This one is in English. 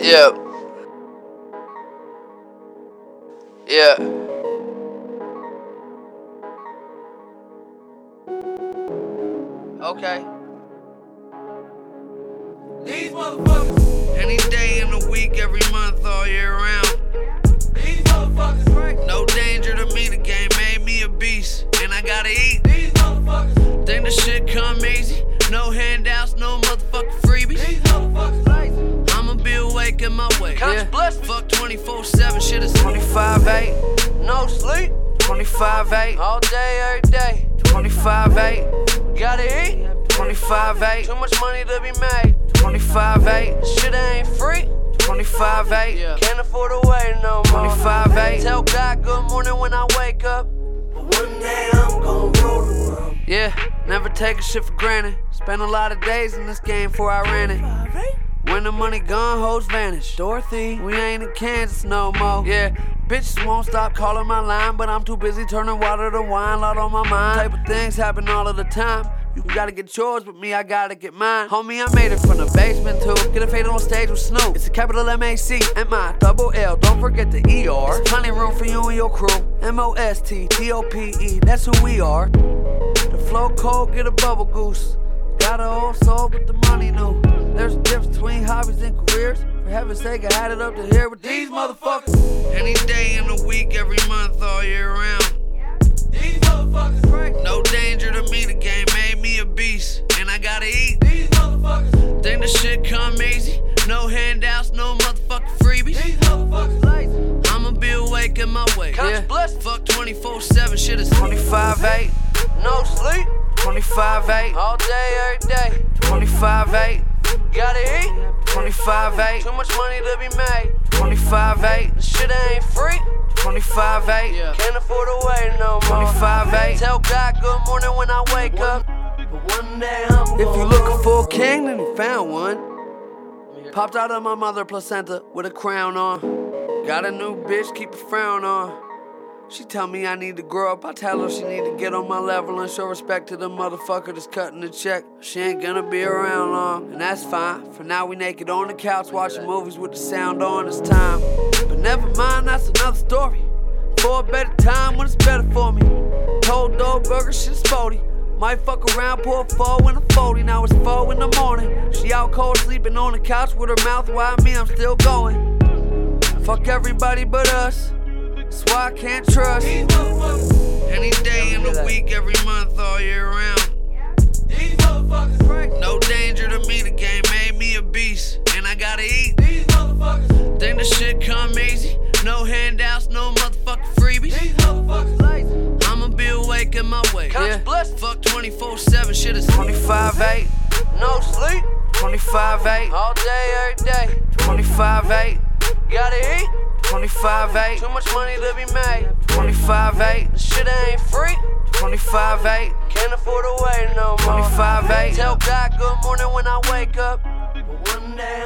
Yeah. Yeah. Okay. These motherfuckers. Any day in the week, every in my way. Conscious blessed. Fuck 24 7, shit is 25 8. No sleep. 25 8. All day, every day. 25 8. Gotta eat. 25 8. Too much money to be made. 25 8. Shit ain't free. 25 8. Yeah. Can't afford to wait no more. 25 8. Tell God good morning when I wake up. But one day I'm gonna roll the world. Yeah, never take a shit for granted. Spent a lot of days in this game before I ran it. When the money gone, hoes vanish. Dorothy, we ain't in Kansas no more. Yeah, bitches won't stop calling my line, but I'm too busy turning water to wine. Lot on my mind. Type of things happen all of the time. You gotta get yours, but me, I gotta get mine. Homie, I made it from the basement too. Get a fade on stage with Snoop. It's a capital M A C M I double L. Don't forget the E R. Plenty room for you and your crew. M O S T D O P E. That's who we are. The flow cold, get a bubble goose. Got an old soul, but the money new. There's a difference between hobbies and careers. For heaven's sake, I had it up to here with these motherfuckers. Any day in the week, every month, all year round. These motherfuckers. Right. No danger to me, the game made me a beast. And I gotta eat. These motherfuckers. Think the shit come easy. No handouts, no motherfucking freebies. These motherfuckers. Right. I'ma be awake in my way. Conscious blessed. Fuck 24 7, shit is 25 8. No sleep. 25 8. All day, every day. 25 8. Gotta eat. 25 8. Too much money to be made. 25 8. Shit ain't free. 25 8. Yeah. Can't afford to wait no more. 25 8. Tell God good morning when I wake up. But one day I'm If you gonna looking for a king, then you found one. Popped out of my mother placenta with a crown on. Got a new bitch, keep a frown on. She tell me I need to grow up. I tell her she need to get on my level and show respect to the motherfucker that's cutting the check. She ain't gonna be around long, and that's fine. For now, we naked on the couch watching movies with the sound on. It's time, but never mind. That's another story. For a better time when it's better for me. Cold dog burger, shit's sporty. Might fuck around, a four in a 40. Now it's four in the morning. She out cold, sleeping on the couch with her mouth wide. Me, I'm still going. Fuck everybody but us. That's why I can't trust. These motherfuckers. Any day in the week, every month, all year round. These motherfuckers. Right. No danger to me, the game made me a beast. And I gotta eat. These motherfuckers. Think the shit come easy. No handouts, no motherfucking freebies. These motherfuckers. Right. I'ma be awake in my way. Blessed. Fuck 24 7, shit is 25 8. No sleep. 25 8. All day, every day. 25 8. Gotta eat. 25 8. Too much money to be made. 25 8. Shit ain't free. 25 8. Can't afford to wait no more. 25 8. Tell God good morning when I wake up. But one day